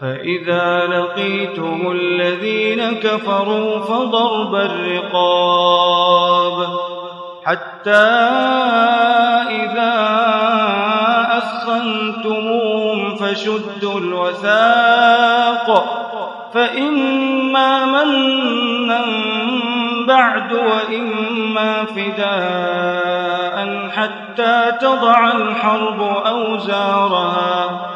فإذا لقيتم الذين كفروا فضرب الرقاب حتى إذا أثخنتموهم فشدوا الوثاق فإما منا بعد وإما فداء حتى تضع الحرب أوزارها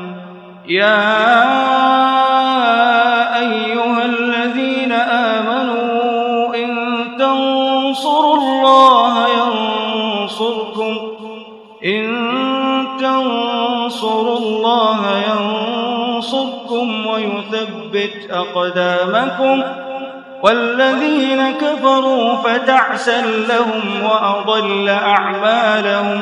يا أيها الذين آمنوا إن تنصروا الله ينصركم إن تنصروا الله ينصركم ويثبت أقدامكم. والذين كفروا فتعسا لهم وأضل أعمالهم.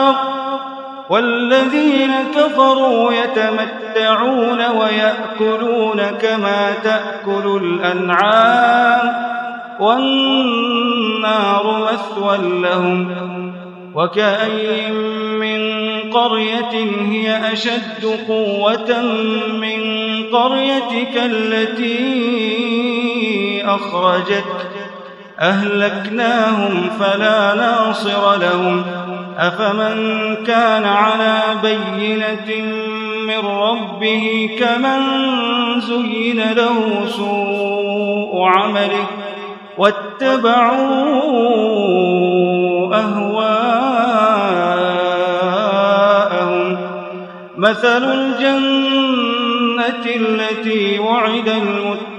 والذين كفروا يتمتعون ويأكلون كما تأكل الأنعام والنار مثوى لهم وكأي من قرية هي أشد قوة من قريتك التي أخرجتك أهلكناهم فلا ناصر لهم. أفمن كان على بينة من ربه كمن زين له سوء عمله واتبعوا أهواءهم. مثل الجنة التي وعد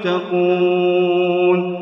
المتقون.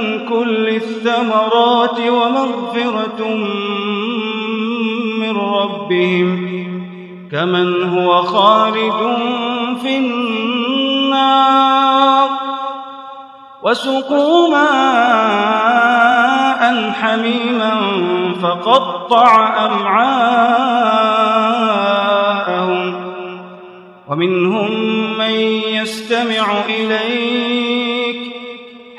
كل الثمرات ومغفرة من ربهم كمن هو خالد في النار وسقوا ماء حميما فقطع أمعاءهم ومنهم من يستمع إليك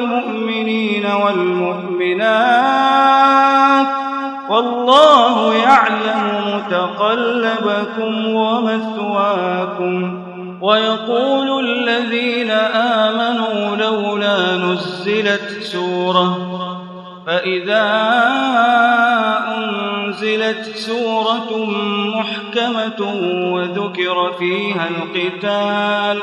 وللمؤمنين والمؤمنات والله يعلم متقلبكم ومثواكم ويقول الذين آمنوا لولا نزلت سورة فإذا أنزلت سورة محكمة وذكر فيها القتال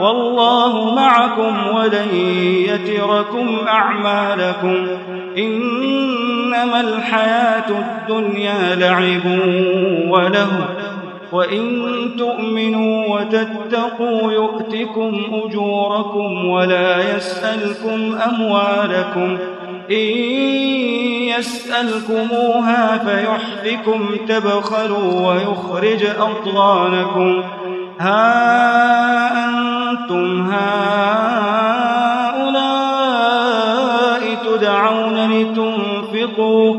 والله معكم ولن يتركم أعمالكم. إنما الحياة الدنيا لعب وله وإن تؤمنوا وتتقوا يؤتكم أجوركم ولا يسألكم أموالكم. إن يسألكموها فيحفكم تبخلوا ويخرج أطغانكم ها أنتم هؤلاء تدعون لتنفقوا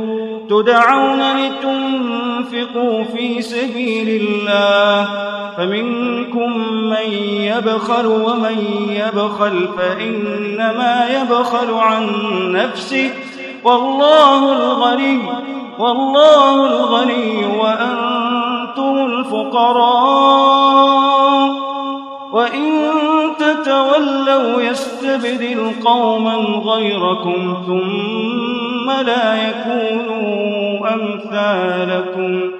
تدعون لتنفقوا في سبيل الله فمنكم من يبخل ومن يبخل فإنما يبخل عن نفسه والله الغني والله الغني وأنتم الفقراء وإن تتولوا يستبدل قوما غيركم ثم لا يكونوا أمثالكم.